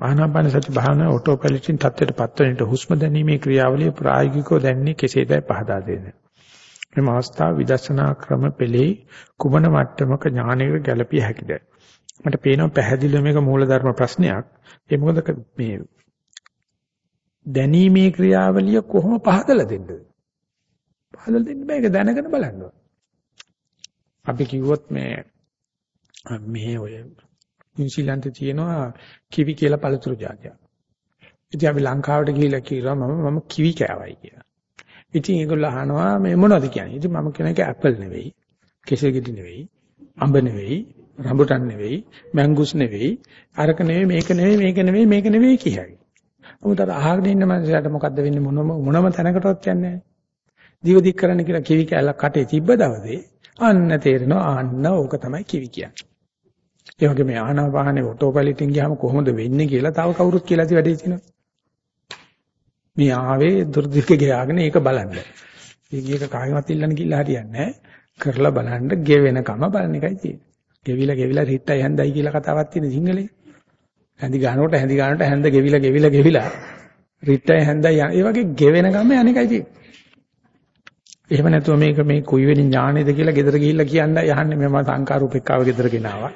ආනාපාන සති භාවනා ඔටෝ පැලටින් තත්ත්වයටපත් වෙනට හුස්ම දැනීමේ ක්‍රියාවලිය ප්‍රායෝගිකව දැනන්නේ කෙසේදයි පහදා දෙන්නේ. මේ අවස්ථාව විදර්ශනා ක්‍රම පෙළේ කුමන මට්ටමක ඥානයක ගැළපිය හැකිද? මට පේනවා පැහැදිලිව මේක මූලධර්ම ප්‍රශ්නයක්. ඒ මොකද මේ දැනීමේ ක්‍රියාවලිය කොහොම පහදලා දෙන්නද? පහදලා දෙන්න බෑ ඒක දැනගෙන බලන්න අපි කිව්වොත් මේ මේ ඔය නිව්සීලන්තේ තියෙනවා කිවි කියලා පළතුරු జాතියක්. ඉතින් අපි ලංකාවට ගිහිල්ලා කියනවා මම මම කිවි කෑවයි කියලා. ඉතින් ඒගොල්ලෝ අහනවා මේ මොනවද කියන්නේ? ඉතින් මම කියන එක ඇපල් නෙවෙයි, කෙසෙල් ගෙඩි නෙවෙයි, අඹ නෙවෙයි, රඹුටන් නෙවෙයි, මැංගුස් නෙවෙයි, අරක නෙවෙයි, මේක නෙවෙයි, මේක නෙවෙයි, මේක නෙවෙයි කියයි. නමුත් අර අහගෙන ඉන්න මනුස්සයාට මොකද්ද වෙන්නේ මොනම මොනම තැනකටවත් කියන්නේ නැහැ. දිව දික් කරන්න කියලා කිවි කැලක් කටේ තිබ්බ දවසේ අන්න තේරෙනවා අන්න ඕක තමයි කිවි කියන්නේ. ඒ වගේ මේ ආනාපානේ ඔටෝ පයිලට්ින් ගියාම කොහොමද වෙන්නේ කියලා තව කවුරුත් කියලා ඇති වැඩේ තියෙනවා. මේ ආවේ දුර්දික ගියාගෙන ඒක බලන්න. ඒක කාගෙවත් ඉල්ලන්න කිල්ල හරියන්නේ කරලා බලන්න ගෙවෙනකම බලන එකයි තියෙන්නේ. ගෙවිලා ගෙවිලා රිට්ටයි හැන්දයි කියලා කතාවක් තියෙන සිංහලේ. හැඳි ගන්නකොට හැඳි ගන්නකොට හැන්ද ගෙවිලා ගෙවිලා ගෙවිලා රිට්ටයි හැන්දයි ඒ වගේ ගෙවෙනකම අනේකයි තියෙන්නේ. එහෙම නැතුව මේක මේ කුයි වෙන ඥානෙද කියලා ගෙදර ගිහිල්ලා කියන්න යහන්නේ මම සංකාරූපෙක්කාව ගෙදර ගෙනාවා.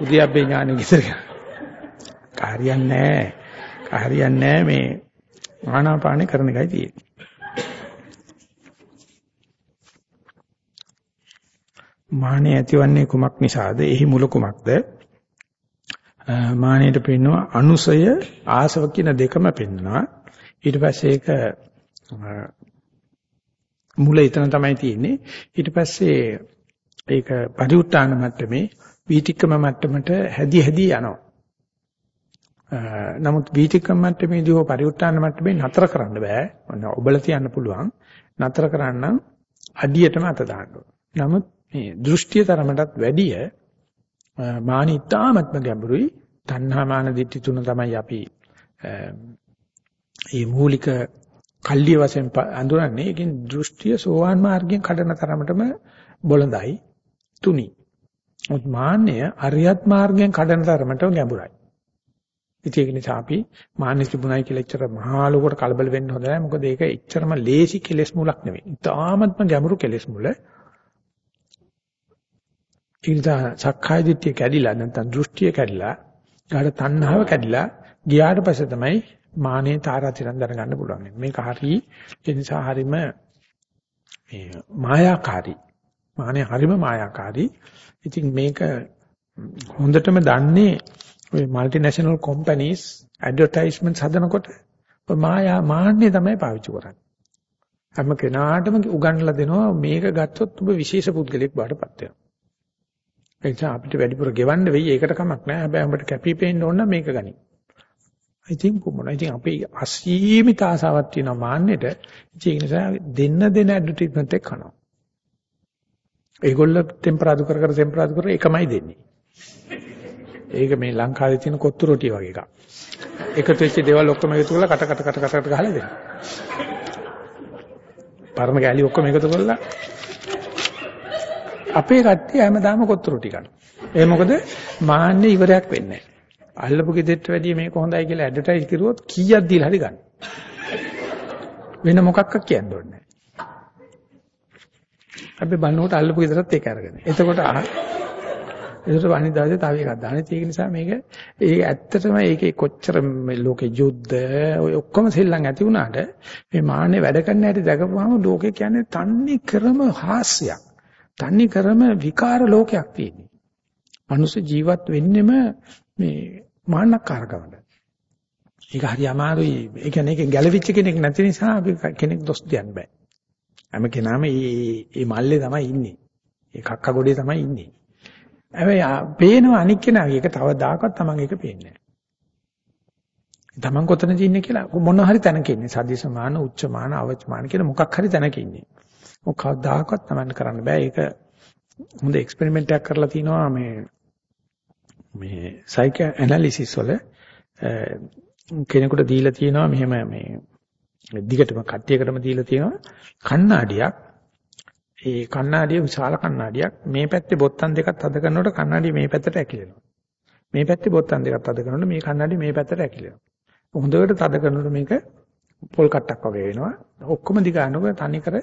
උද්‍යප්පේ ඥානෙ ගෙදර. කාර්යයක් නැහැ. කාර්යයක් නැහැ මේ ආනාපානේ කරන එකයි තියෙන්නේ. මානෙ ඇතිවන්නේ කුමක් නිසාද? එහි මුල කුමක්ද? මානෙට පෙන්නවා අනුසය ආසව කියන දෙකම පෙන්නවා. ඊට පස්සේ ඒක මුල එතන තමයි තියෙන්නේ. ඊට පස්සේ ඒක පරිඋත්තාන මට්ටමේ වීතික්‍රම මට්ටමට හැදි හැදි යනවා. නමුත් වීතික්‍රම මට්ටමේදී හෝ පරිඋත්තාන මට්ටමේ නතර කරන්න බෑ. ඔබල තියන්න පුළුවන්. නතර කරන්න අඩියටම අත දාන්න නමුත් මේ දෘෂ්ටිය තරමටත් වැඩිය මානිතාමත්ම ගැඹුරුයි. තණ්හා මාන දිට්ඨි තුන තමයි අපි මේ මූලික කල්ලිය වශයෙන් අඳුරන්නේ. ඒකෙන් දෘෂ්ටිය සෝවාන් මාර්ගයෙන් කඩන තරමටම බොළඳයි තුනි. මොත් මාන්නය අරියත් මාර්ගයෙන් කඩන තරමට ගැඹුරයි. ඉතින් ඒක නිසා අපි මාන්න තිබුණයි කියලා එච්චර මහා ලෝකට කලබල වෙන්න හොඳ නැහැ. මොකද ඒක එච්චරම ලේසි කෙලෙස් මුලක් නෙවෙයි. තාමත්ම ගැඹුරු කෙලෙස් මුල. ඊළඟ සක්කාය දිට්ඨිය කැඩිලා නැත්නම් දෘෂ්ටිය කැඩිලා, ගාඩ තණ්හාව කැඩිලා ගියාට පස්සේ තමයි මානේ තාරාතිරම් දැනගන්න පුළුවන්. මේක හරි ඒ නිසා හරිම මේ මායාකාරී. මානේ හරිම මායාකාරී. ඉතින් මේක හොඳටම දන්නේ ඔය মালටිනේෂනල් කම්පැනිස් ඇඩ්වර්ටයිස්මන්ට්ස් හදනකොට මායා මාන්නේ තමයි පාවිච්චි කරන්නේ. හැම කෙනාටම උගන්වලා දෙනවා මේක ගත්තොත් ඔබ විශේෂ පුද්ගලෙක් බාටපත් වෙනවා. ඒ නිසා අපිට වැඩිපුර ගෙවන්න වෙයි ඒකට කමක් නැහැ. හැබැයි අපිට කැපිපෙන්න ඕන මේක ගනි. ඉතින් කොමුණා. ඉතින් අපේ අසීමිත ආසාවක් තියෙනවා මාන්නෙට. ඒ නිසා දෙන්න දෙන ඇඩ්වර්ටයිස්මන්ට් එක කරනවා. ඒගොල්ල ටෙම්පරාදු කර කර ටෙම්පරාදු කර එකමයි දෙන්නේ. ඒක මේ ලංකාවේ තියෙන කොත්තු රොටිය වගේ එකක්. එකතු වෙච්ච දේවල් ඔක්කොම එකතු කරලා කට කට කට කට කට ගහලා දෙනවා. පරම කැලි ඔක්කොම එකතු කරලා අපේ කට්ටිය හැමදාම කොත්තු රොටි කනවා. ඒ මොකද මාන්නේ ඉවරයක් වෙන්නේ නැහැ. අල්ලපු ගෙදෙට්ට වැඩිය මේක හොඳයි කියලා ඇඩ්වර්ටයිස් කරුවොත් කීයක් දීලා හරි ගන්න. වෙන මොකක්ක කියන්න ඕනේ නැහැ. අපි බලනකොට අල්ලපු ගෙදරත් ඒක අරගෙන. එතකොට ඒකට අනිදාසේ තව එකක් දාන. ඒක නිසා මේක ඒක ඇත්තටම ඒකේ කොච්චර ලෝකේ යුද්ධ ඔය ඔක්කොම සෙල්ලම් ඇති වුණාට මේ මාන්නේ වැඩ කරන්න හැටි දැකපුවාම ලෝකේ කියන්නේ තන්නේ ක්‍රම හාස්‍යයක්. තන්නේ ක්‍රම විකාර ලෝකයක් තියෙන්නේ. මනුස්ස ජීවත් වෙන්නෙම මේ මාන්නකාරකමද. ඒක හරි අමාරුයි. ඒ කියන්නේ ඒක ගැළවිච්ච කෙනෙක් නැති නිසා අපි කෙනෙක් දොස් කියන්න බෑ. හැම කෙනාම මේ මේ මල්ලේ තමයි ඉන්නේ. ඒ කක්ක ගොඩේ තමයි ඉන්නේ. හැබැයි පේනවා අනික් කෙනාගේ ඒක තවදාකවත් Taman එක පේන්නේ නැහැ. Taman කොතනද ඉන්නේ කියලා මොන හරි තැනක ඉන්නේ. සදිසමාන, උච්චමාන, අවචමාන කියලා මොකක් හරි තැනක ඉන්නේ. මොකක්දාකවත් Taman කරන්න බෑ. ඒක හොඳ එක්ස්පෙරිමන්ට් එකක් කරලා තිනවා මේ මේ සයිකෝ ඇනලිසිස් වල කෙනෙකුට දීලා තියෙනවා මෙහෙම මේ දිගටම කට්ටියකටම දීලා තියෙනවා කණ්ණාඩියක් ඒ කණ්ණාඩිය විශාල කණ්ණාඩියක් මේ පැත්තේ බොත්තම් දෙකක් අද කරනකොට කණ්ණාඩිය මේ පැත්තට ඇකිලෙනවා මේ පැත්තේ බොත්තම් දෙකක් තද කරනකොට මේ කන්නඩි මේ පැත්තට ඇකිලෙනවා. හොඳට තද කරනකොට මේක පොල් කට්ටක් වගේ වෙනවා. ඔක්කොම දිගානකොට තනිකර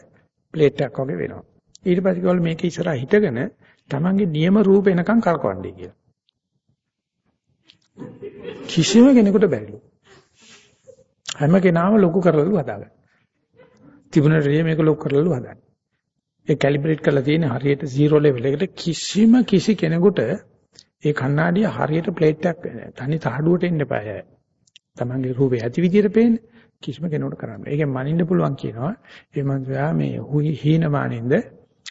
ප්ලේට් එකක් වගේ වෙනවා. ඊට පස්සේ කිව්වලු මේක ඉස්සරහා හිටගෙන තමන්ගේ නියම රූප එනකන් කරකවන්නේ කියලා. කිසිම කෙනෙකුට බැරිලු. හැම කෙනාම ලොකු කරලලු හදාගන්න. තිබුණට මේක ලොකු කරලලු හදාගන්න. ඒ කැලිබ්‍රේට් කරලා තියෙන හරියට 0 level එකට කිසිම කිසි කෙනෙකුට ඒ කණ්ණාඩිය හරියට ප්ලේට් එකක් තනි තහඩුවට එන්න එපා. තමන්ගේ රූපේ ඇති විදිහට පේන්නේ කිසිම කෙනෙකුට කරන්න බෑ. ඒකෙන් මනින්න පුළුවන් කියනවා. ඒ මනුස්සයා මේ හීනමානින්ද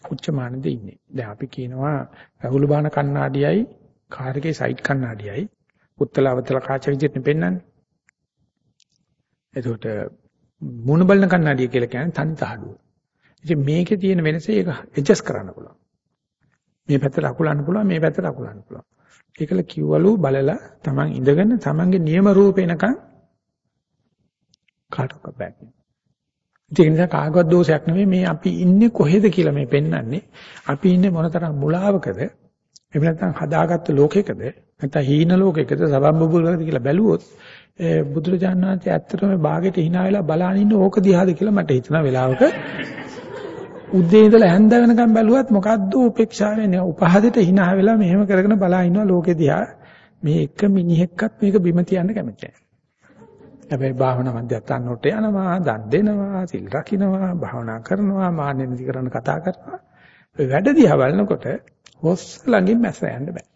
උච්චමානින්ද ඉන්නේ. දැන් අපි කියනවා රහුළු බාන කණ්ණාඩියයි කාර් එකේ සයිඩ් කණ්ණාඩියයි උත්තල අවතල කාච විදිහට පෙන්වන්නේ. එතකොට මුණ බලන කණ්ණාඩිය කියලා කියන්නේ තනි තහඩුව. ඉතින් මේකේ තියෙන වෙනස ඒක ඇඩ්ජස්ට් කරන්න පුළුවන්. මේ පැත්තට අකුලන්න පුළුවන් මේ පැත්තට අකුලන්න පුළුවන්. ඒකල කිව්වලු බලලා Taman ඉඳගෙන Tamanගේ නියම රූපේනකන් කාටවත් බෑ. ඒ නිසා කාගවත් දෝෂයක් නෙවෙයි මේ අපි ඉන්නේ කොහෙද කියලා මේ පෙන්වන්නේ. අපි ඉන්නේ මොනතරම් මුලාවකද? එහෙම නැත්නම් හදාගත්ත ලෝකයකද? නැත්නම් හීන ලෝකයකද? සබම්බුල්වලද කියලා බැලුවොත් බුදුරජාණන් වහන්සේ ඇත්තටම ਬਾගෙට hina වෙලා බලාගෙන ඉන්න ඕක දිහාද කියලා මට හිතන වෙලාවක උදේ ඉඳලා හැන්ද වෙනකම් බැලුවත් මොකද්ද උපේක්ෂාවේ නේ උපහාදයට hina වෙලා මෙහෙම කරගෙන බලා ඉන්නවා ලෝකෙ දිහා මේ එක මිනිහෙක්වත් මේක බිම තියන්න කැමති නැහැ. හැබැයි භාවනා මධ්‍යස්ථානට යනවා, දන් දෙනවා, සිල් රකින්නවා, භාවනා කරනවා, මාන්නෙ නිදි කරන කතා කරනවා. ඔය වැඩ දිහා බලනකොට හොස් ළඟින් මැස යන්න බෑ.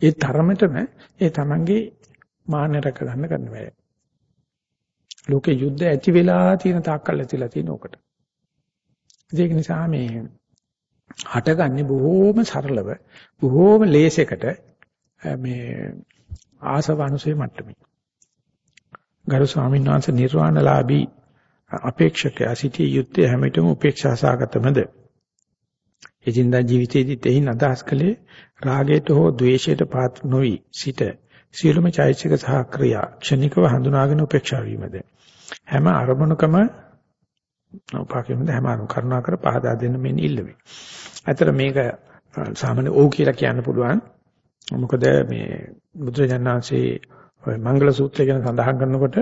ඒ තරමටම ඒ තමන්ගේ මාන්න රැක ගන්න කරන වැඩ. ලෝකේ යුද්ධ ඇති වෙලා තියෙන තාක්කල් ඇතිලා තියෙන උකට. ඒක නිසා මේ හටගන්නේ බොහෝම සරලව බොහෝම ලේසයකට මේ ආසවනුසේ මට්ටමේ. ගරු ස්වාමීන් වහන්සේ නිර්වාණලාභී අපේක්ෂකයා සිටිය යුත්තේ හැමතෙම උපේක්ෂා සාගතමද එදින්දා ජීවිතයේදීත් එයින් අදහස් කළේ රාගයට හෝ ද්වේෂයට පාත්‍ර නොවි සිට සියලුම චෛතසික සහ ක්‍රියා ක්ෂණිකව හඳුනාගෙන උපේක්ෂා වීමද හැම අරමුණකම උපාකෙමද හැම අරමුණ කරුණාකර පහදා දෙන්න මෙන්න ඉල්ලුවේ. ඇතර මේක සාමාන්‍ය ඕ කියලා කියන්න පුළුවන්. මොකද මේ බුදුරජාණන්සේ ඔය මංගල සූත්‍රය ගැන සඳහන් කරනකොට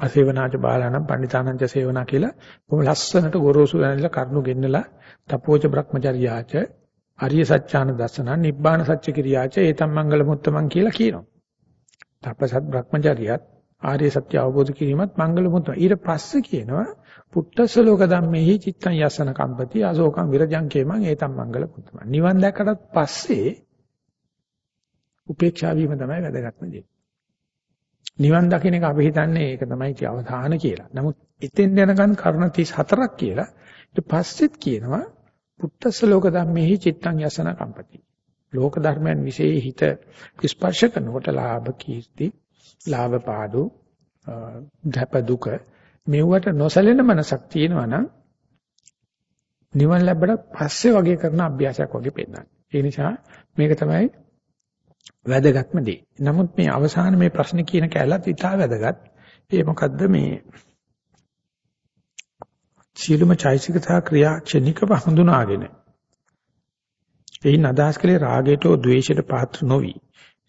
අසේවනාච බාලානම් පණ්ඩිතානංච සේවනා කියලා බොහොම ලස්සනට ගොරෝසු දැනලා කරුණු ගෙන්නලා තපෝච බ්‍රහ්මචර්යාච අරිය සත්‍යාන දසන නිබ්බාන සත්‍ය කිරියාච ඒතම් මංගල මුත්තමන් කියලා කියනවා. තපසත් බ්‍රහ්මචර්යයත් ආර්ය සත්‍ය අවබෝධ කිරීමත් මංගල මුත්තම. ඊට පස්සේ කියනවා පුට්ටස ලෝක ධම්මේහි චිත්තං යසන කම්පති අශෝකං විරජං කේමං ඒතම් මංගල මුත්තමන්. නිවන් දැකටත් පස්සේ උපේක්ෂා වීම තමයි වැදගත්ම දේ. නිවන් දකින්න එක අපි හිතන්නේ ඒක තමයි අවධාන කියලා. නමුත් එතෙන් යනකන් කරුණ 34ක් කියලා ඊට පස්සෙත් කියනවා පුත්තස්ස ලෝක ධම්මේහි චිත්තං යසන කම්පති. ලෝක ධර්මයන් વિશે හිත ස්පර්ශ කරනකොට ලාභ කීර්ති, ලාභ පාඩු, ධප දුක මෙව්වට නොසැලෙන මනසක් තියෙනවා නම් නිවන් ලැබලා පස්සේ වගේ කරන අභ්‍යාසයක් වගේ පෙන්නන්නේ. ඒ නිසා මේක තමයි වැදගත්ම දේ. නමුත් මේ අවසාන මේ ප්‍රශ්නේ කියන කැලලත් ඉතා වැදගත්. ඒ මොකද්ද මේ සියලුම චෛසික සහ ක්‍රියා ක්ෂණිකව හඳුනාගෙන එයින් අදහස් කළේ රාගයට හෝ ද්වේෂයට පාත්‍ර නොවි.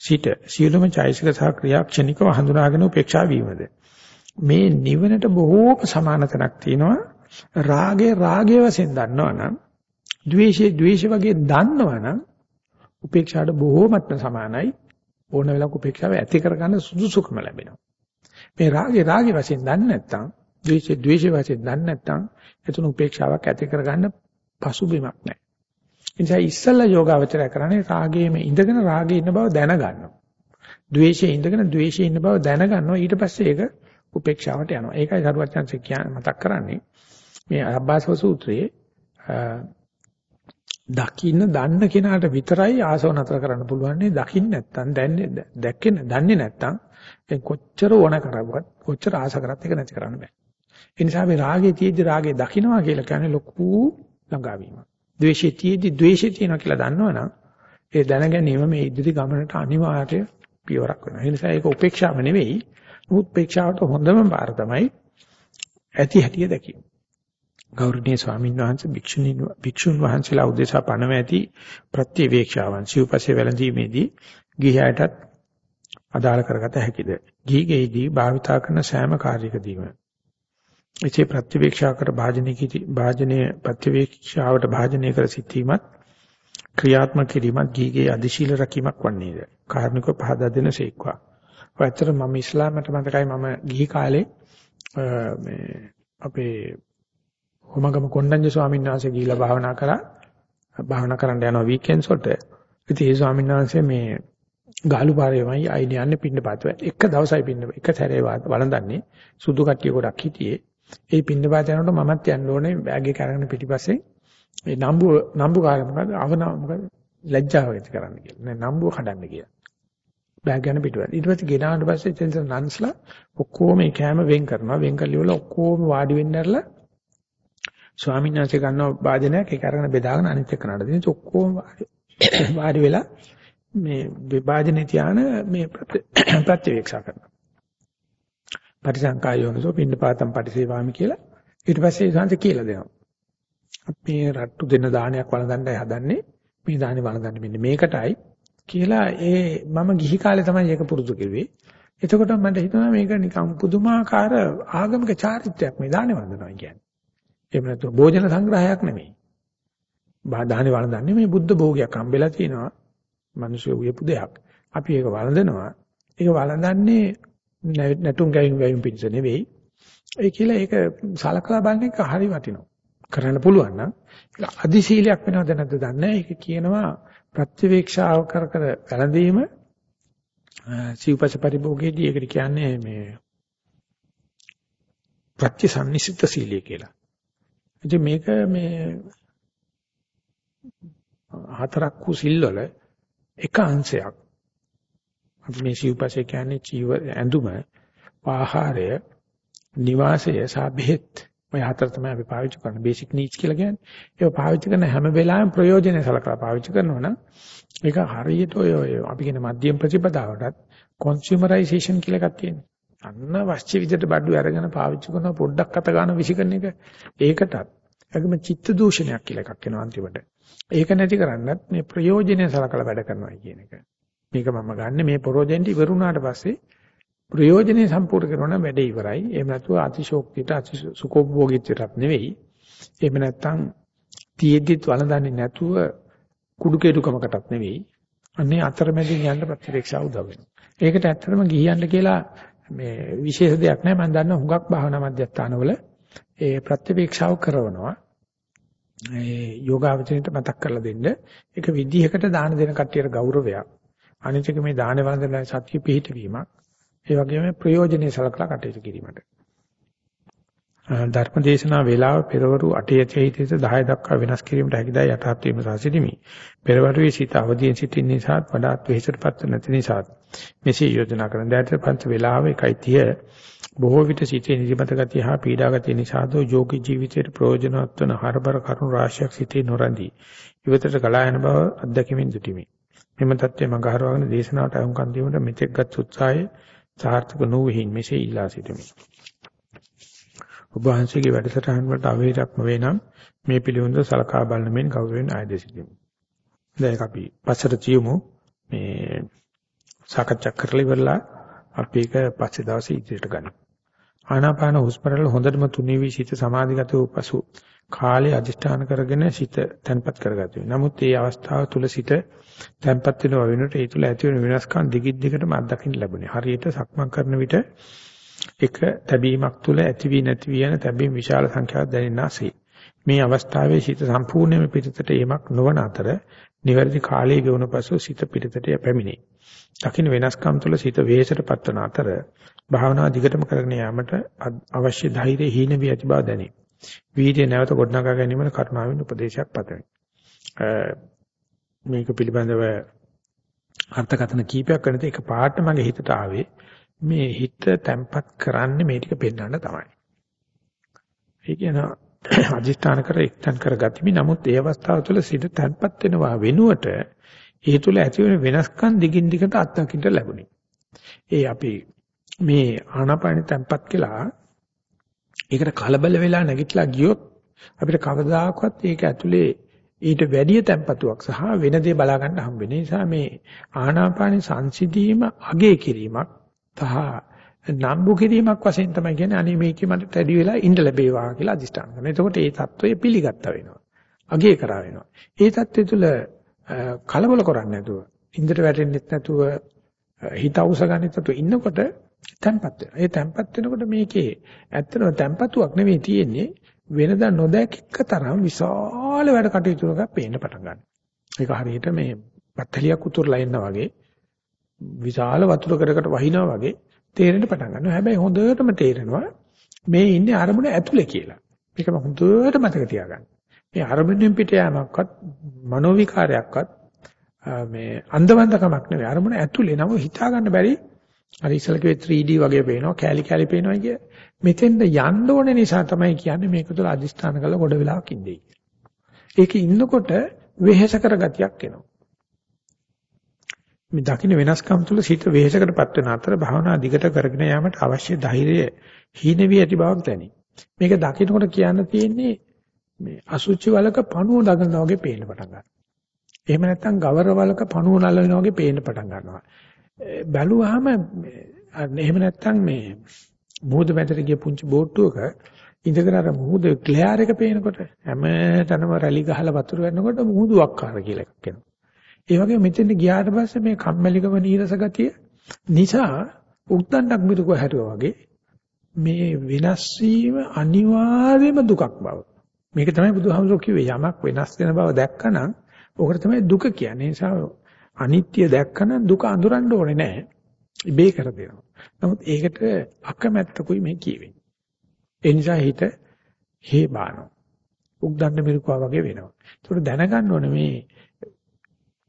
සිට සියලුම චෛසික සහ ක්‍රියා ක්ෂණිකව හඳුනාගෙන උපේක්ෂා වීමද. මේ නිවනට බොහෝම සමාන තැනක් තියෙනවා. රාගේ රාගයේ වශයෙන් දන්නවනම් ද්වේෂයේ ද්වේෂ වගේ දන්නවනම් උපේක්ෂාට බොහෝමත්ම සමානයි. ඕන වෙලාවක උපේක්ෂාව ඇති කරගන්න සුදුසුකම ලැබෙනවා. මේ රාගේ රාගේ වශයෙන් දන්නේ නැත්නම් ද්වේෂයේ ද්වේෂයේ වශයෙන් දන්නේ නැත්නම් එතන උපේක්ෂාවක් ඇති කරගන්න පසුබිමක් නැහැ. ඒ නිසා ඉස්සල්ලා යෝගාවචරය කරන්නේ රාගයේම ඉඳගෙන රාගයේ ඉන්න බව දැනගන්නවා. ද්වේෂයේ ඉඳගෙන ද්වේෂයේ ඉන්න බව දැනගන්නවා. ඊට පස්සේ ඒක උපේක්ෂාවට යනවා. ඒකයි සරුවචන්සේ කියන්නේ මතක් කරන්නේ මේ අබ්බාසව සූත්‍රයේ දකින්න දන්න කෙනාට විතරයි ආසව නතර කරන්න පුළුවන්. දකින්න නැත්තම් දැන්නේ දැක්කේ දන්නේ නැත්තම් කොච්චර ඕන කරවත් කොච්චර ආස කරත් ඒක නැති කරන්න බෑ. ඒ නිසා මේ රාගයේ තියෙද්දි රාගය දකින්නවා කියලා කියන්නේ ලොකු ළඟාවීමක්. ද්වේෂයේ තියෙද්දි ද්වේෂය තියෙනවා කියලා දන්නවනම් ඒ දැන ගැනීම මේ ඉදිරි ගමනට අනිවාර්ය පියවරක් වෙනවා. ඒ නිසා ඒක උපේක්ෂාව නෙවෙයි. උපේක්ෂාවට හොඳම බාර තමයි ඇති හැටිය දැකීම. ගෞරවනීය ස්වාමීන් වහන්සේ භික්ෂුණීන් භික්ෂුන් වහන්සේලා උදෙසා පණව ඇති ප්‍රතිවේක්ෂාවන් සිව්පසේ වැළඳීමේදී ගිහියටත් අදාළ කරගත හැකිද? ගිහිගෙයිදී භාවිතා කරන සෑම කාර්යකදීම එසේ ප්‍රතිවේක්ෂා කර භාජනයේ භාජනයේ ප්‍රතිවේක්ෂාවට භාජනය කර සිටීමත් ක්‍රියාත්මක කිරීමත් ගිහිගේ අධිශීල රැකීමක් වන්නේද? කාර්මිකව පහදා දෙන සේක්වා. ඔය ඇත්තට මම ඉස්ලාමයට මතකයි මම ගිහි කාලේ මේ අපේ හොමගම කොණ්ඩඤ්ඤ ස්වාමීන් වහන්සේ ගිහිලා භාවනා කරා. භාවනා කරන්න යනවා වීකෙන්ඩ්ස් වලට. ඉතින් ඒ ස්වාමීන් වහන්සේ මේ ගාලු පාරේමයි අයින් යන්නේ පින්න පාත. එක දවසයි පින්න එක සැරේ වළඳන්නේ සුදු කට්ටිය ගොඩක් හිටියේ. ඒ පින්න පාත යනකොට මමත් යන්න ඕනේ බෑග් එක අරගෙන පිටිපස්සේ ඒ නම්බු නම්බුකාරය මොකද අවන මොකද ලැජ්ජාව ඇති කරන්න කියලා. නෑ නම්බුව කඩන්න කියලා. බෑග් ගන්න පිටුවට. ඊට පස්සේ ගෙනාවට පස්සේ තෙන්සන් නන්ස්ලා ඔක්කොම ඒ කෑම වෙන් කරනවා. වෙන් කරලිවල ඔක්කොම වාඩි වෙන්නර්ලා ස්වාමීන් වහන්සේ ගන්නවා වාදනයක් ඒක අරගෙන බෙදාගෙන අනිත් එක නඩ දෙන ඔක්කොම වාඩි වෙලා මේ විභාජනේ තියාන මේ ප්‍රතිවේක්ෂා කරනවා. පටිසංකායෝනසෝ පින්නපාතම් පටිසේවාමි කියලා ඊට පස්සේ ඒ සංස කියලා දෙනවා. අපි රට්ටු දෙන දානයක් වළඳන්නයි හදන්නේ. මේ දානේ වළඳන්නේ මෙන්න මේකටයි කියලා ඒ මම ගිහි කාලේ තමයි ඒක පුරුදු කෙරුවේ. එතකොට මට හිතුණා මේක නිකම් පුදුමාකාර ආගමික චාරිත්‍රයක් මේ දානේ වළඳනවා කියන්නේ. එහෙම නැත්නම් භෝජන සංග්‍රහයක් නෙමෙයි. දානේ වළඳන්නේ මේ බුද්ධ භෝගයක් හම්බෙලා තියෙනවා. මිනිස්සු උයපු දෙයක්. අපි ඒක වළඳනවා. ඒක වළඳන්නේ නැටුම් ගැයුම් ගැයුම් පිටස නෙවෙයි. ඒ කියලා ඒක සලකලා බලන එක හරි වටිනවා. කරන්න පුළුවන් නම් ඒක අදිශීලයක් වෙනවද නැද්ද දන්නේ නැහැ. ඒක කියනවා ප්‍රතිවේක්ෂාව කර කර වැළඳීම සිව්පස පරිභෝගයේදී ඒකට කියන්නේ මේ ප්‍රතිසන්නිසිත සීලිය කියලා. ඉතින් මේක මේ හතරක් වූ සිල්වල එක අංශයක්. අපි මේ සිව්පසේ කියන්නේ ජීව ඇඳුම, ආහාරය, නිවාසය සහ බෙහෙත්. ඔය හතර තමයි අපි පාවිච්චි කරන බේසික් නීඩ්ස් කියලා කියන්නේ. ඒක පාවිච්චි කරන හැම වෙලාවෙම ප්‍රයෝජනෙ සලකලා පාවිච්චි කරනවා නම් ඒක හරියට ඔය ඔය අපි කියන මධ්‍යම ප්‍රතිපදාවටත් කොන්සියුමරයිසේෂන් කියලා එකක් තියෙනවා. අන්න වස්චි විදිහට බඩු අරගෙන පාවිච්චි කරන පොඩ්ඩක් අත ගන්න විසිකරන එක ඒකටත් ඒකම චිත්ත දූෂණයක් කියලා එකක් එනවා අන්තිමට. ඒක නැති කරන්නත් මේ ප්‍රයෝජනෙ සලකලා වැඩ කරනවා කියන එක. මේක මම ගන්න මේ ප්‍රයෝජනෙට ඉවරුණාට පස්සේ ප්‍රයෝජනෙ සම්පූර්ණ කරනවා නම් වැඩේ ඉවරයි. එහෙම නැතුව අතිශෝක්තියට අතිසුකෝභෝගීත්වයටත් නෙවෙයි. එහෙම නැත්නම් තියෙද්දිත් වළඳන්නේ නැතුව කුඩු කෙඩුකමකටත් නෙවෙයි. අන්නේ අතරමැදින් යන්න ප්‍රතිරක්ෂා උදව් වෙනවා. ඒකට ඇත්තටම ගිහියන්න කියලා මේ විශේෂ දෙයක් නැහැ. මම දන්නවා හුඟක් භාවනා මධ්‍යස්ථානවල ඒ ප්‍රතිවේක්ෂාව කරනවා. ඒ යෝගාවචරයට මතක් කරලා දෙන්න. ඒක විදිහකට දාන දෙන කට්ටියට ගෞරවයක්. අනිත් එක මේ දාන වළඳන සත්‍ය පිහිටවීමක්. ඒ වගේම ප්‍රයෝජනෙයි සලකලා කටයුතු කිරීමට. ධර්මදේශනා වේලාව පෙරවරු 8 චෛත්‍යයට 10 දක්වා වෙනස් කිරීමට හැකිදයි යටහත් වීම සාසිතීමි. පෙරවරුවේ සිට අවදියෙන් සිටින නිසාත් වඩාත් වෙහෙසටපත් නැති නිසාත් මෙසේ යෝජනා කරන දැයට පන්ත වේලාව 1:30 බොහෝ විට සිටේ නිදිමත ගතිය හා පීඩා ගතිය නිසාදෝ යෝගී ජීවිතයට ප්‍රයෝජනවත් වන හරබර කරුණු රාශියක් සිටේ නොරඳී ඉවතට ගලා යන බව අත්දැකීමෙන් දුටිමි. මෙම தත්ත්වය මඟ හරවාගෙන දේශනාවට අහුම්කන් දීමට මෙතෙක්ගත් උත්සාහය සාර්ථක නොවෙහින් මෙසේ ඉල්ලා සිටිමි. ඔබ වහන්සේගේ වැඩසටහන් වලට අවහිරක් නොවේ නම් මේ පිළිබඳව සලකා බලන මෙන් කවුරුන් ආයද සිටිමි. දැන් අපි පස්සට තියමු මේ සාකච්ඡා කරලා ඉවරලා අපි ඒක පස්සේ දවසේ ඉදිරියට ගනිමු. ආනාපාන හුස්ම රැල්ල හොඳටම තුනී වී සිත සමාධිගත වූ පසු කාලේ අදිෂ්ඨාන කරගෙන සිත තැන්පත් කරගත වෙනවා. නමුත් මේ අවස්ථාව තුල සිත තැන්පත් වෙනව වෙනට ඒ තුල ඇති වෙන වෙනස්කම් දිගින් දිගටම අත්දකින්න ලැබුණේ. හරියට සක්මන් කරන විට එක තැබීමක් තුල ඇති වී නැති වී යන තැබීම් විශාල සංඛ්‍යාවක් දැනෙනාසේ. මේ අවස්ථාවේ සිත සම්පූර්ණයෙන්ම පිටතට යමක් නොවන අතර නිවැරදි කාලයේ ගෙවුන පසු සිත පිටතට පැමිණේ. දකින්න වෙනස්කම් තුළ සිත වේසට පත්වන අතර භාවනාව දිගටම කරගෙන යාමට අවශ්‍ය ධෛර්යය හීන වී ඇති බව දැනේ. වීර්ය නැවත ගොඩනගා ගැනීමට කරුණාවෙන් උපදේශයක් පතමි. මේක පිළිබඳව අර්ථකථන කීපයක් කරනද එක පාට මගේ හිතට ආවේ මේ හිත තැම්පත් කරන්නේ මේ ටික පෙන්වන්න තමයි. ඒ කියන අධිෂ්ඨාන කර එක්තන් කර ගතිමි නමුත් ඒ අවස්ථාව තුළ සිත තැම්පත් වෙනවා වෙනුවට ඒ තුළ ඇති වෙන වෙනස්කම් දිගින් දිගට අත්දකින්න ලැබුණේ. ඒ අපි මේ ආනාපානෙ තැම්පත් කළා ඒකට කලබල වෙලා නැගිටලා ගියොත් අපිට කවදාකවත් ඒක ඇතුලේ ඊට වැඩිය tempatuක් සහ වෙන දේ බලා ගන්න හම්බ වෙන නිසා මේ ආනාපාන සංසිධීම අගේ කිරීමක් සහ නම්බු කිරීමක් වශයෙන් තමයි කියන්නේ අනේ මේකේ මට තැඩි වෙලා ඉඳ ලැබේවා කියලා අදිෂ්ඨාන කරනවා. එතකොට ඒ தত্ত্বය පිළිගත්තා වෙනවා. අගේ කරා වෙනවා. ඒ தত্ত্বය තුළ කලබල කරන්නේ නැතුව, ඉඳට වැටෙන්නෙත් නැතුව, හිත අවශ්‍ය ගන්නෙත් නැතුව ඉන්නකොට තැම්පත් වෙනවා. ඒ තැම්පත් වෙනකොට මේකේ ඇත්තටම තැම්පතුවක් නෙවෙයි තියෙන්නේ වෙනදා නොදැක්ක තරම් විශාල වැඩ කටයුතු එකක් පේන්න පටන් ගන්නවා. ඒක හරියට මේ පත්තලියක් උතුරලා එන්න වගේ විශාල වතුර කරකට වහිනවා වගේ තේරෙන්න පටන් ගන්නවා. හැබැයි හොඳටම තේරෙනවා මේ ඉන්නේ අරමුණ ඇතුලේ කියලා. මේක හොඳට මතක තියාගන්න. මේ අරමුණෙන් පිට යamakවත් මනෝ විකාරයක්වත් මේ අන්දවන්දකමක් නෙවෙයි. අරමුණ ඇතුලේ නම හිතා ගන්න බැරි අර ඉස්සල කිව්වේ 3D වගේ පේනවා, කෑලි කෑලි පේනවා කිය. මෙතෙන්ද යන්න ඕනේ නිසා තමයි කියන්නේ මේක තුළ අදිස්ථාන කරලා ගොඩ වෙලාවක් ඉඳී. ඒක ඉන්නකොට වෙහෙස කරගතියක් එනවා. මේ දකින්න වෙනස්කම් තුළ සිත වෙහෙසකටපත් වෙන අතර භාවනා දිගට කරගෙන යාමට අවශ්‍ය ධෛර්යය හීන වී ඇති බවක් දැනේ. මේක දකින්නකොට කියන්න තියෙන්නේ මේ අසුචි වලක පණුව දගනවා වගේ පේන්න පටන් ගන්නවා. එහෙම නැත්නම් ගවර වලක පණුව නලනවා වගේ පේන්න පටන් ගන්නවා. බැලුවාම එහෙම නැත්නම් මේ මුහුද මැදට ගිය පුංචි බෝට්ටුවක ඉඳගෙන අර මුහුද ක්ලියර් එක පේනකොට හැමතැනම රැලි ගහලා වතුර වෙනකොට මුහුදු අක්කාර කියලා එකක් එනවා. ඒ වගේ මෙතෙන් ගියාට පස්සේ මේ කම්මැලිකම නීරස ගතිය නිසා උක්තණ්ඩක් මිරුක හැරුවා වගේ මේ වෙනස් වීම අනිවාර්යම දුකක් බව. මේක තමයි බුදුහාමුදුරුවෝ කිව්වේ යමක් වෙනස් වෙන බව දැක්කනම් ඕකට තමයි දුක කියන්නේ. ඒ නිසා අනිත්‍ය දැක්කනම් දුක අඳුරන්න ඕනේ නැහැ. ඉබේ කර දෙනවා. නමුත් ඒකට අකමැත්තකුයි මේ කියවෙන්නේ. ඒ නිසා හිත හේ බානවා. උක්දන්න මිරිකුවා වගේ වෙනවා. ඒකට දැනගන්න ඕනේ මේ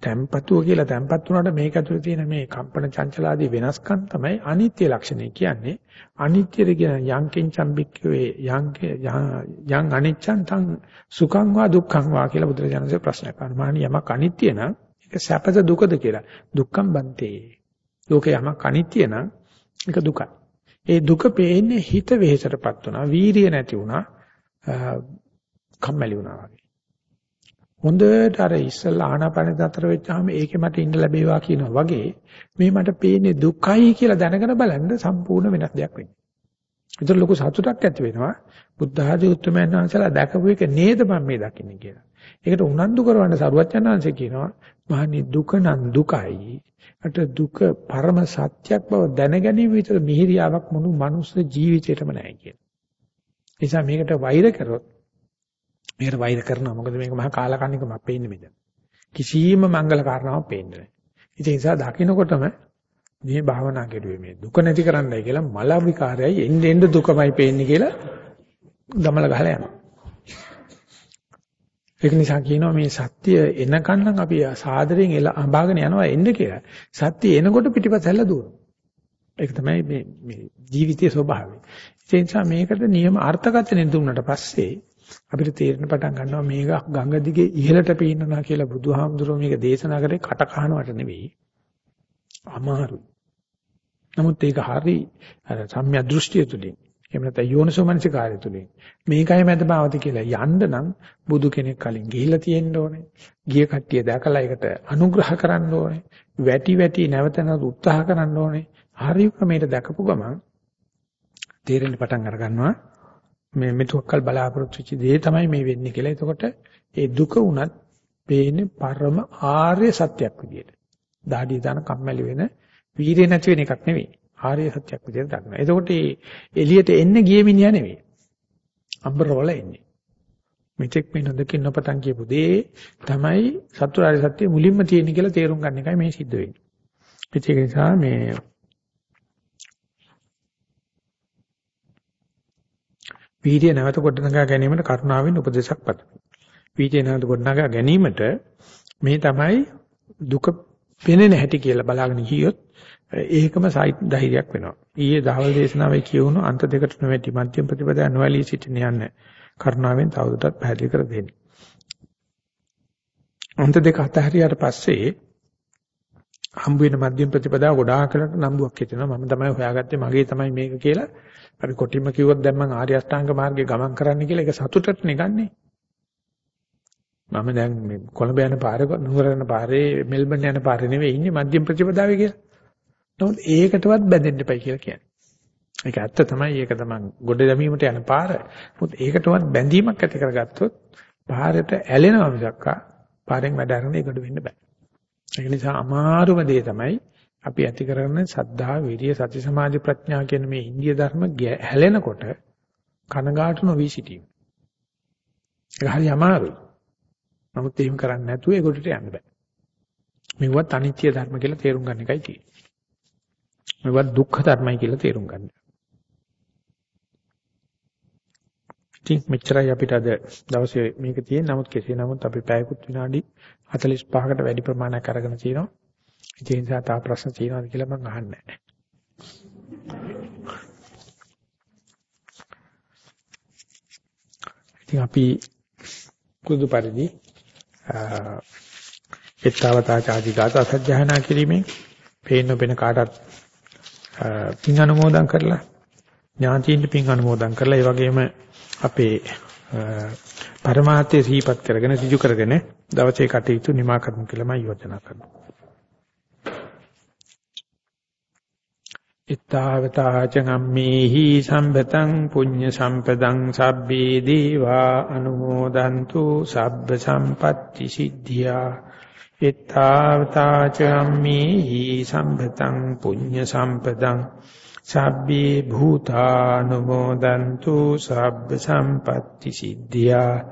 තැම්පතුව කියලා තැම්පත් වුණාට මේක ඇතුලේ තියෙන මේ කම්පන චංචලාදී වෙනස්කම් තමයි අනිත්‍ය ලක්ෂණය කියන්නේ. අනිත්‍යද කියන යංකින් චම්බික්කවේ යං යං අනිච්ඡන් තං සුඛං වා දුක්ඛං වා කියලා බුදුරජාණන්සේ ප්‍රශ්න කරනවා. මානි යමක් අනිත්‍ය නම් ඒක සැපද දුකද කියලා. දුක්ඛම් බන්තේ. ලෝකේ යමක් අනිත්‍ය නම් ඒක දුකයි. ඒ දුක පේන්නේ හිත වෙහෙසටපත් වුණා, වීරිය නැති වුණා, කම්මැලි වුණා වගේ. හොඳට අර ඉස්සල්ලා ආනාපාන දතර වෙච්චාම ඒකේ මට ඉන්න ලැබේවා කියනවා වගේ මේ මට පේන්නේ දුකයි කියලා දැනගෙන බලන්න සම්පූර්ණ වෙනස් දෙයක් වෙන්නේ. ඒතර ලොකු සතුටක් ඇති වෙනවා. බුද්ධ ආදී උත්තරමයන් වහන්සේලා දැකපු එක නේද මම මේ දකින්නේ කියලා. ඒකට උනන්දු කරවන්න සරුවච්චන් වහන්සේ කියනවා මහනි දුක නම් දුකයි. අට දුක පරම සත්‍යක් බව දැනගැනීම විතර මිහිරියාවක් මොනු මනුස්ස ජීවිතේටම නැහැ කියලා. නිසා මේකට වෛර කරොත් මේකට වෛර කරනවා. මොකද මේක මහා කාලකන්නිකමක් පේන්නේ මෙතන. කිසියම් මංගල කාරණාවක් පේන්නේ නැහැ. ඒ නිසා දකින්නකොටම මේ භාවනා කෙරුවේ මේ දුක නැති කරන්නයි කියලා මල විකාරයයි එන්න එන්න දුකමයි පේන්නේ කියලා ගමල ගහලා යනවා. ඒක නිසා කියනවා මේ සත්‍ය එනකන් නම් අපි සාදරයෙන් එල අඹාගෙන යනවා එන්න කියලා. සත්‍ය එනකොට පිටිපස්සෙල්ල දුවනවා. ඒක තමයි මේ මේ ජීවිතයේ ස්වභාවය. ඒ නිසා මේකට නියම අර්ථකථනය දුන්නට පස්සේ අපිට තේරෙන පටන් ගන්නවා මේක ගංගා දිගේ ඉහළට පීනනවා කියලා බුදුහාමුදුරුවෝ මේක දේශනා කරේ කට කහනවට නෙවෙයි. අමාරුයි. නමුත් ඒක හරි අර සම්‍යක් දෘෂ්ටිය තුලින් එහෙම නැත්නම් යෝනිසෝමනසිකාරය තුලින් මේකයි මැදමාවති කියලා යන්න නම් බුදු කෙනෙක් කලින් ගිහිල්ලා තියෙන්න ඕනේ. ගිය කට්ටිය දැකලා ඒකට අනුග්‍රහ කරන්න ඕනේ. වැටි වැටි නැවත නැවත උත්සාහ කරන්න ඕනේ. හරි ක්‍රමයට දැකපු ගමන් තේරෙන්න පටන් අර ගන්නවා මේ මෙතුක්කල් බලාපොරොත්තු වෙච්ච දේ තමයි මේ වෙන්නේ කියලා. එතකොට ඒ දුක උනත් පේන්නේ පරම ආර්ය සත්‍යයක් විදියට. දහඩිය දාන කම්මැලි වෙන වීරිය නැති වෙන එකක් නෙවෙයි. ආර්ය සත්‍යයක් විදියට දක්වනවා. එතකොට මේ එළියට එන්නේ ගිය මිනිහා නෙවෙයි. අම්බරවල එන්නේ. මෙතෙක් මේ නොදකින් නොපතන් කියපු දේ තමයි සත්‍යාරි සත්‍ය මුලින්ම තියෙන කියලා තේරුම් ගන්න එකයි මේ සිද්ධ වෙන්නේ. ඒක නිසා මේ වීර්ය නැවත ගොඩනගා ගැනීමට කරුණාවෙන් උපදේශක් පතමි. වීර්ය නැවත ගොඩනගා ගැනීමට මේ තමයි දුක පෙනෙන හැටි කියලා බලාගෙන ගියොත් ඒකම ධෛර්යයක් වෙනවා. ඊයේ දහවල් දේශනාවේ කියවුණු අන්ත දෙකට නොවැටි මධ්‍යම ප්‍රතිපදා නොවැළී සිටින යන්න කරුණාවෙන් තවදුරටත් පැහැදිලි කර දෙන්න. අන්ත දෙක අතහැරියාට පස්සේ හම්බ වෙන මධ්‍යම ප්‍රතිපදාව ගොඩාක් කරලා නම්බුවක් හිතෙනවා මම තමයි හොයාගත්තේ මගේ තමයි මේක කියලා අපි කොටිම කිව්වොත් දැන් මම ආර්ය අෂ්ටාංග මාර්ගේ ගමන් කරන්න කියලා ඒක සතුටටනේ ගන්නෙ මම දැන් මේ කොළඹ යන පාරේ නුවර යන පාරේ මෙල්බන් යන පාරේ නෙවෙයි ඉන්නේ මධ්‍යම ප්‍රතිපදාවේ කියලා. නමුත් ඒකටවත් බැඳෙන්න එපයි කියලා කියන්නේ. ඒක ඇත්ත තමයි ඒක තමයි ගොඩ දැමීමට යන පාර. මොකද ඒකටවත් බැඳීමක් ඇති කරගත්තොත් පාරට ඇලෙනවා මිසක්කා පාරෙන් වැඩ අරගෙන ඒකට වෙන්න බෑ. ඒක නිසා අමාරුම දේ තමයි අපි ඇති කරන සද්ධා, විරිය, සති, සමාධි, ප්‍රඥා කියන මේ ඉන්දිය ධර්ම හැලෙනකොට කනගාටු නොවි සිටීම. ඒක හරි අමාරුයි. නමුත් එහෙම කරන්නේ නැතුව ඒකට යන්න බෑ. මේවත් අනිත්‍ය ධර්ම කියලා තේරුම් ගන්න එකයි තියෙන්නේ. මේවත් දුක්ඛ ධර්මයි කියලා තේරුම් ගන්න. ඉතින් මෙච්චරයි අපිට අද දවසේ මේක තියෙන්නේ. නමුත් කෙසේ නමුත් අපි පැයකුත් විනාඩි 45කට වැඩි ප්‍රමාණයක් අරගෙන තියෙනවා. ඒ නිසා තා ප්‍රශ්න තියෙනවද කියලා මම අහන්නේ නැහැ. ඉතින් අපි කුදු පරිදි එත්තවතාචාදි ගාථා සජ්ජහනා කිරීමෙන් පේන වෙන කාටත් පින් අනුමෝදන් කරලා ඥාතීන්ට පින් අනුමෝදන් කරලා ඒ වගේම අපේ පරමාර්ථය සිහිපත් කරගෙන සිදු කරගෙන දවසේ කටයුතු නිමා කරමු කියලා මම යෝජනා කරනවා. ittavataචගම්මේහි සම්පතං පුඤ්ඤ සම්පදං සබ්බේ දීවා අනුමෝදන්තු සබ්බ සම්පatti සිද්ධියා ittavataචගම්මේහි සම්පතං පුඤ්ඤ සම්පදං සබ්බේ භූතානුමෝදන්තු සබ්බ සම්පatti සිද්ධියා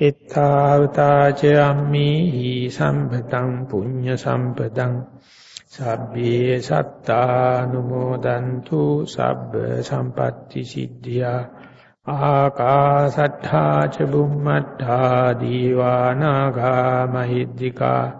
ittavataචගම්මේහි සම්පතං පුඤ්ඤ සම්පදං සබ්බේ සත්තානුමෝදන්තු සබ්බ සම්පatti සිද්ධියා ආකාසට්ඨා ච බුම්මට්ඨා දීවානාගා මහිද්దికා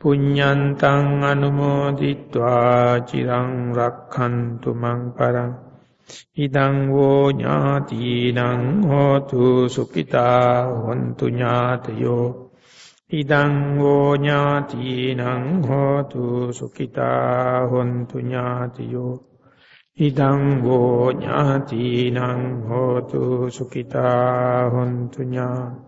පුඤ්ඤන්තං අනුමෝදිත්වා චිරං රක්ඛන්තු මං පරං ඉදං වෝ ඥාතිනං හෝතු සුඛිතා හොන්තු ඥාතයෝ ඉදං වෝ ඥාතිනං හෝතු සුඛිතා හොන්තු ඥාතයෝ ඉදං වෝ ඥාතිනං හෝතු සුඛිතා හොන්තු ඥාතයෝ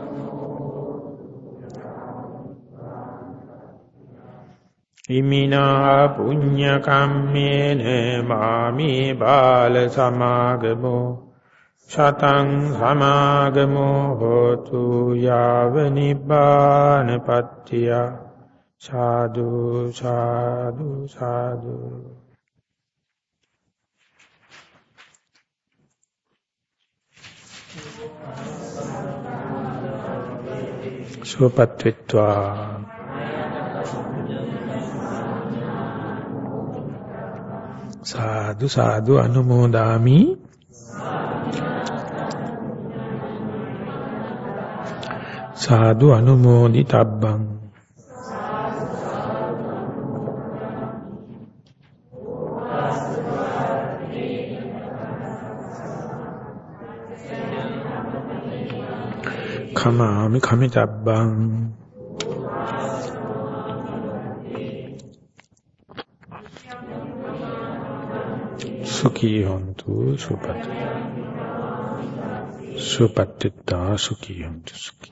ඉමිනා පුඤ්ඤ කම්මේන මාමි බාල සමාගමෝ ශතං සමාගමෝ හෝතු යාව නිබ්බානපත්තිය සාදු සාදු සාදු සුවපත් වෙත්වා සාදු සාදු අනුමෝදාමි. සාදු අනුමෝදි තබ්බං කමාමි කමිතබ්බං. සුඛී හොන්තු සුපත්. සුපත්ත්‍තා සුඛී හොන්තු සුඛී